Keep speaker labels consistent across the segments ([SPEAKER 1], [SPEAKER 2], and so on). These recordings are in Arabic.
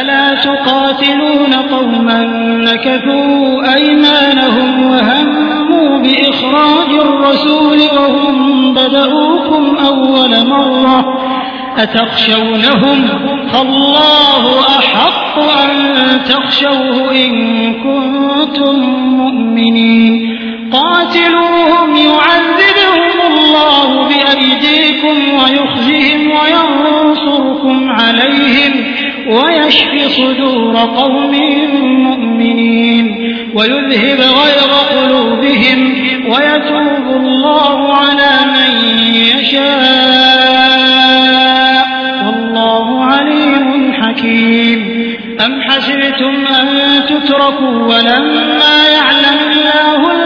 [SPEAKER 1] ألا تقاتلون قوما نكثوا أيمانهم وهموا بإخراج الرسول وهم بدؤوكم أول مرة أتخشونهم فالله أحق أن تخشوه إن كنتم مؤمنين قاتلوهم يعذبهم الله بأيديكم ويخزهم وينصركم عليهم ويشفي صدور قوم مؤمنين ويذهب غير قلوبهم ويتوب الله على من يشاء والله عليم حكيم أم حسبتم أن تتركوا ولما يعلم الله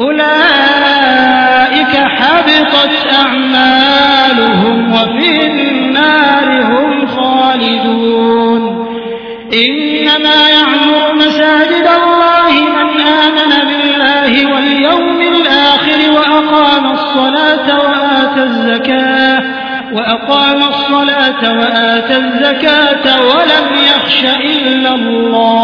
[SPEAKER 1] أولئك حبطت أعمالهم وفي النار هم خالدون إنما يعمر مساجد الله من آمن بالله واليوم الآخر وأقام الصلاة وآتى الزكاة وأقام الصلاة وآتى الزكاة ولم يخش إلا الله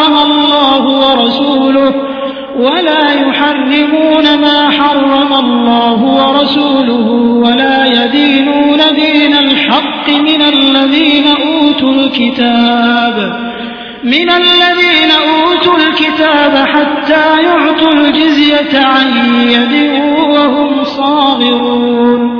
[SPEAKER 1] حرم الله ورسوله ولا يحرمون ما حرم الله ورسوله ولا يدينون دين الحق من الذين أوتوا الكتاب من الذين أوتوا الكتاب حتى يعطوا الجزية عن يد وهم صاغرون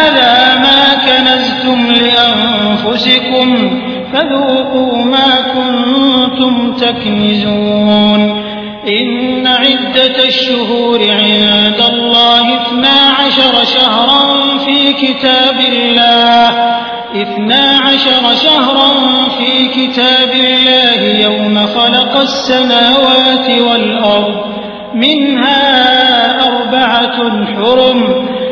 [SPEAKER 1] أنفسكم فذوقوا ما كنتم تكنزون إن عدة الشهور عند الله اثنا عشر شهرا في كتاب الله اثنا عشر شهرا في كتاب الله يوم خلق السماوات والأرض منها أربعة حرم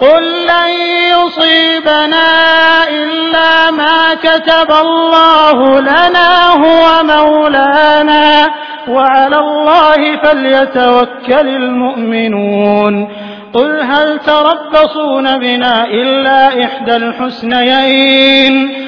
[SPEAKER 1] قل لن يصيبنا إلا ما كتب الله لنا هو مولانا وعلى الله فليتوكل المؤمنون قل هل تربصون بنا إلا إحدى الحسنيين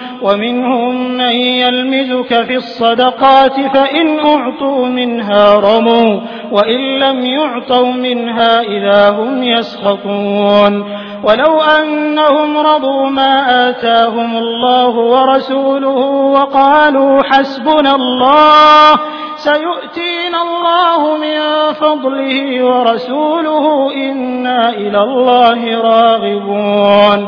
[SPEAKER 1] ومنهم من يلمزك في الصدقات فإن أعطوا منها رموا وإن لم يعطوا منها إذا هم يسخطون ولو أنهم رضوا ما آتاهم الله ورسوله وقالوا حسبنا الله سيؤتينا الله من فضله ورسوله إنا إلى الله راغبون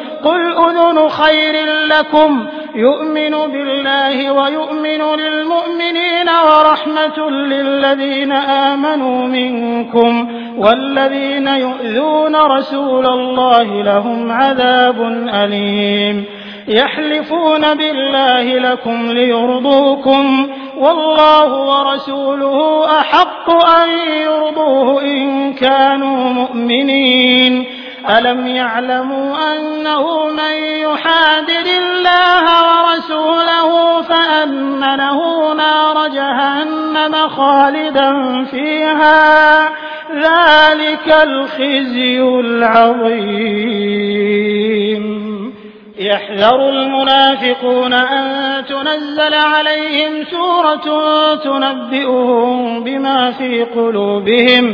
[SPEAKER 1] قل أذن خير لكم يؤمن بالله ويؤمن للمؤمنين ورحمة للذين آمنوا منكم والذين يؤذون رسول الله لهم عذاب أليم يحلفون بالله لكم ليرضوكم والله ورسوله أحق أن يرضوه إن كانوا مؤمنين أَلَمْ يَعْلَمُوا أَنَّهُ مَن يحادر اللَّهَ وَرَسُولَهُ فَأَنَّ لَهُ نَارَ جَهَنَّمَ خَالِدًا فِيهَا ذَلِكَ الْخِزْيُ الْعَظِيمُ يحذر المنافقون أن تنزل عليهم سورة تنبئهم بما في قلوبهم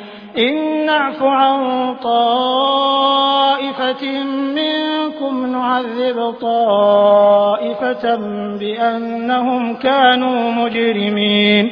[SPEAKER 1] إن نعف عن طائفة منكم نعذب طائفة بأنهم كانوا مجرمين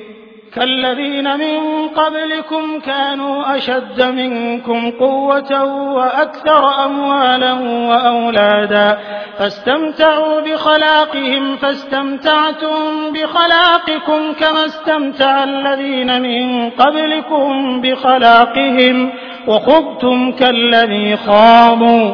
[SPEAKER 1] كالذين من قبلكم كانوا أشد منكم قوة وأكثر أموالا وأولادا فاستمتعوا بخلاقهم فاستمتعتم بخلاقكم كما استمتع الذين من قبلكم بخلاقهم وخبتم كالذي خاضوا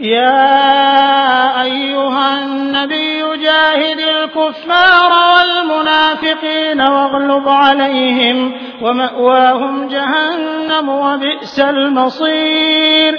[SPEAKER 1] يا أيها النبي جاهد الكفار والمنافقين واغلب عليهم ومأواهم جهنم وبئس المصير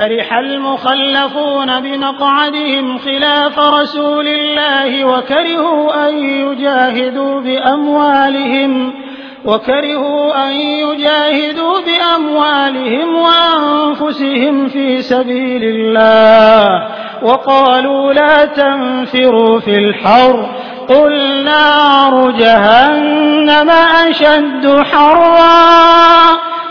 [SPEAKER 1] فرح المخلفون بمقعدهم خلاف رسول الله وكرهوا أن يجاهدوا بأموالهم وكرهوا أن يجاهدوا بأموالهم وأنفسهم في سبيل الله وقالوا لا تنفروا في الحر قل نار جهنم أشد حرًا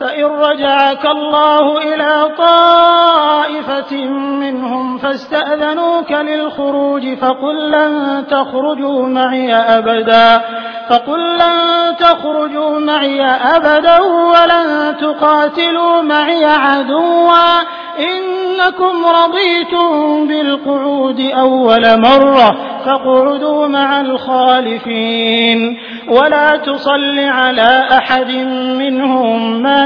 [SPEAKER 1] فإن رجعك الله إلى طائفة منهم فاستأذنوك للخروج فقل لن تخرجوا معي أبدا فقل لن تخرجوا معي أبدا ولن تقاتلوا معي عدوا إنكم رضيتم بالقعود أول مرة فاقعدوا مع الخالفين ولا تصل على أحد منهم مات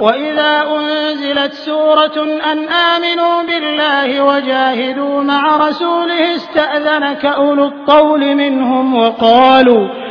[SPEAKER 1] وإذا أنزلت سورة أن آمنوا بالله وجاهدوا مع رسوله استأذنك أولو الطول منهم وقالوا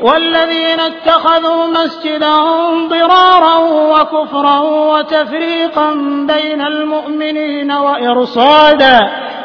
[SPEAKER 1] والذين اتخذوا مسجدهم ضرارا وكفرا وتفريقا بين المؤمنين وإرصادا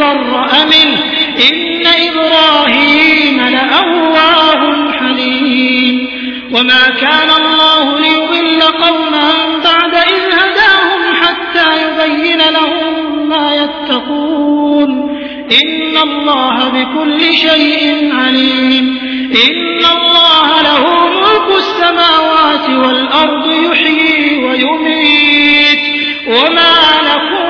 [SPEAKER 1] تبرأ منه إن إبراهيم لأواه حليم وما كان الله ليضل قوما بعد إذ هداهم حتى يبين لهم ما يتقون إن الله بكل شيء عليم إن الله له ملك السماوات والأرض يحيي ويميت
[SPEAKER 2] وما لكم